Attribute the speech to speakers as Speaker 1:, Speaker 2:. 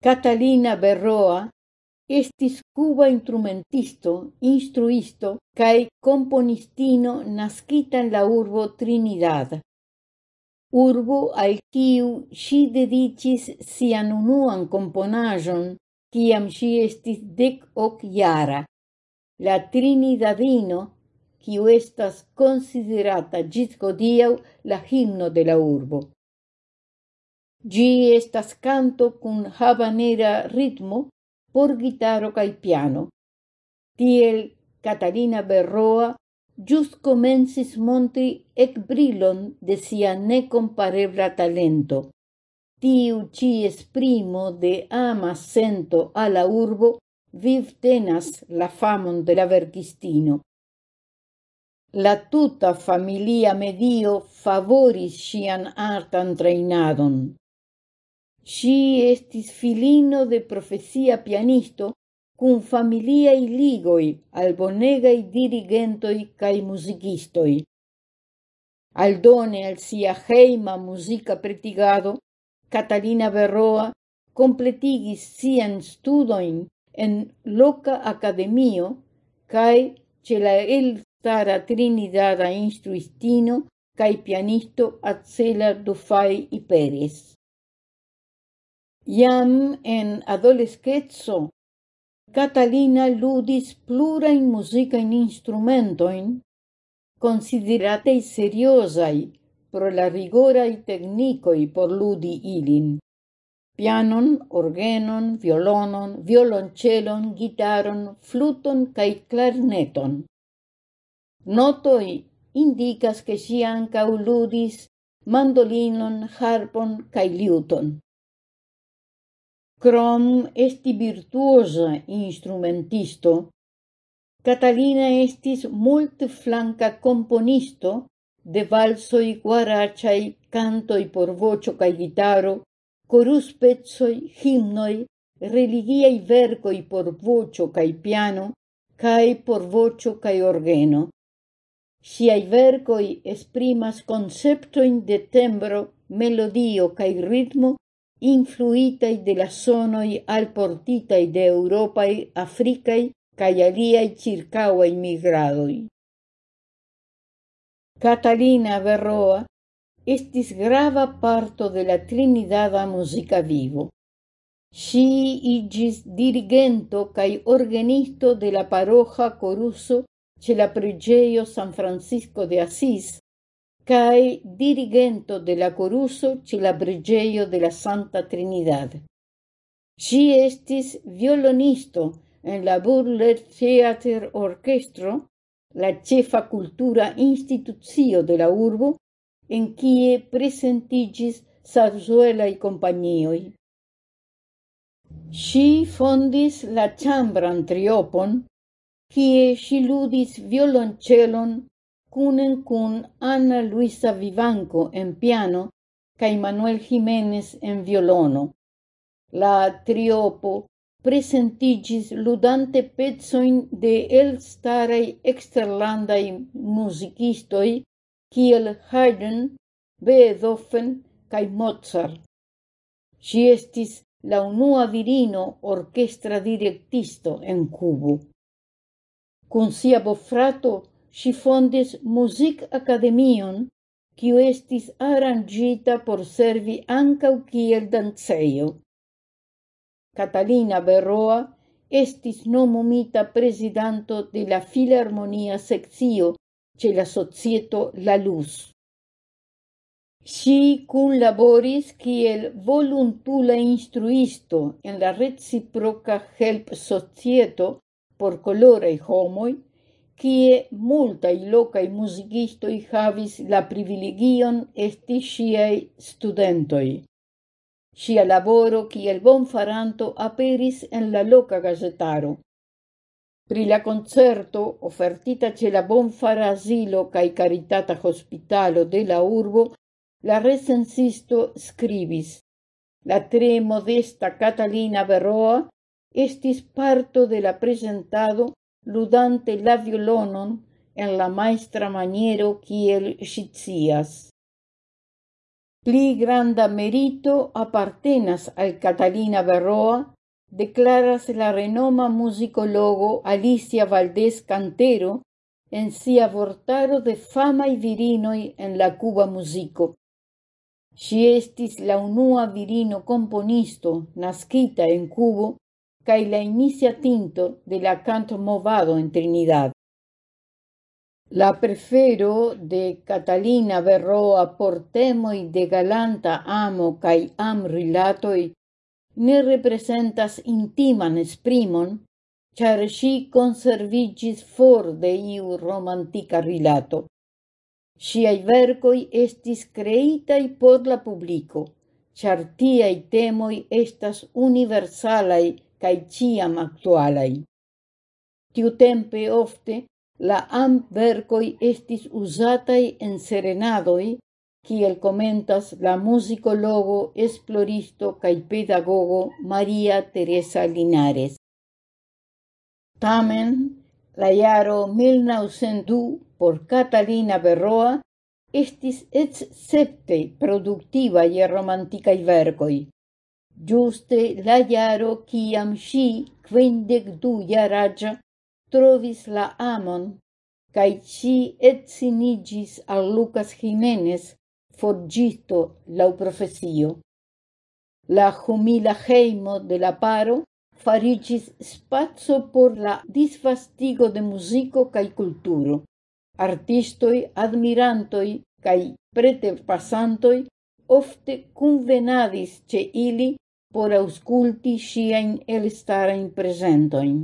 Speaker 1: Catalina Berroa estis cuba instrumentisto, instruisto kaj komponistino naskita en la urbo Trinidad, urbo al kiu ŝi dediĉis sian unuan komponaĵon kiam ŝi estis dek ok jara. La Trinidadino, kiu estas considerata ĝis hodiaŭ la himno de la urbo. Gi estas canto cun habanera ritmo por gitaro cae piano. Tiel Catalina Berroa just comencis montri ec brilon de sia necomparebla talento. Tiu ci esprimo de ama sento la urbo viv tenas la famon de la verkistino. La tuta familia medio favoris sian artan trainadon. Si estis filino de profesia pianisto cun familiaj ligoi al bonegai dirigentoi cae musicistoi. Aldone al sia heima musica pretigado, Catalina Berroa completigis sian studoin en loca academio cae ce la elstara Trinidada instruistino cae pianisto Acela Dufay Iperes. Iam en adolescetso, Catalina ludis plura in musica in instrumentoin, consideratei seriosai pro la rigora i tecnicoi por ludi ilin. Pianon, orgenon, violonon, violoncelon, gitaron, fluton cae clarineton. Notoi indicas che si ankaŭ ludis mandolinon, harpon cae liuton. Crom esti virtuosa instrumentisto, Catalina estis multflanca componisto de valsoi guarachai, cantoi por vocio cae gitaro, coruspezoi, himnoi, religiai vercoi por vocio cae piano, cae por vocio cae organo. Siai vercoi esprimas conceptoin de tembro, melodio cae ritmo influitai de la sonoi al portitai de Europai, Africai, cae circauai migradoi. Catalina Berroa estis grava parto de la Trinidada musica vivo. Si igis dirigento cae organisto de la paroja coruso ce la pregeio San Francisco de Asís, cae dirigento de la coruso ci la pregeio de la Santa Trinidad. Si estis violonisto en la Burler Theater Orchestro, la cefa cultura instituzio de la urbo, en quie presentigis sarzuelai companioi. Si fondis la chambran triopon, quie si ludis violoncelon cunen cun Ana Luisa Vivanco en piano ca Manuel Jiménez en violono. La triopo presentigis ludante pezzoin de el starai exterlandai musicistoi kiel Haydn, Beethoven cae Mozart. Si estis la unua virino orchestra directisto en Cubo. Con sia bofrato si fondis music academion, kiu estis arrangita por servi ancau kiel danceio. Catalina Berroa estis nomumita presidanto de la Filarmonia Sekcio ce la Societo La Luz. Si cun laboris kiel voluntula instruisto en la reciproca help societo por colorei homoi kie multai locai musicistoi havis la privilegion esti siei studentoi. Sia laboro kiel bonfaranto aperis en la loca gazetaro. Pri la concerto offertita ce la bonfara asilo cae caritata hospitalo de la urbo, la recensisto scribis. La tre modesta Catalina Berroa estis parto de la presentado ludante la violonon en la maestra maniero kiel shitzias. Pli granda merito appartenas al Catalina Berroa, declaras la renoma musicologo Alicia Valdés Cantero en sia vortaro de fama i virinoi en la Cuba musico. Si estis la unua virino componisto nascita en Cubo, cae la inicia tinto de la canto movado en Trinidad. La prefero de Catalina Berroa por temoi de galanta amo cae am rilatoi ne representas intiman esprimon, char si conservigis for de iu romantica rilato. Siai vercoi estis creitai por la publico, char tiai temoi estas universalai cae ciam actualai. Tiutempe ofte la amp vercoi estis usatai en serenadoi, kiel comentas la musicologo, esploristo cae pedagogo Maria Teresa Linares. Tamen, la iaro 1902 por Catalina Berroa estis et septe productiva productivae romanticae vercoi giuste la iaro ciam si quindec du iaragia trovis la amon, cae si etsinigis al Lucas Jimenez, forgito lau profesio. La humila heimo de la paro farigis spazio por la disfastigo de musico cae culturo. Artistoi, admirantoi cae preterpassantoi ofte convenadis ce ili por ausculti ŝiajn elstarajn presentoin.